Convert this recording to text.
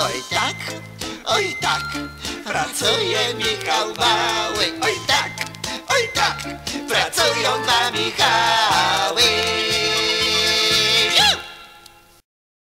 Oj tak, oj tak, pracuje Michał Mały. Oj tak, oj tak, pracują na Michał.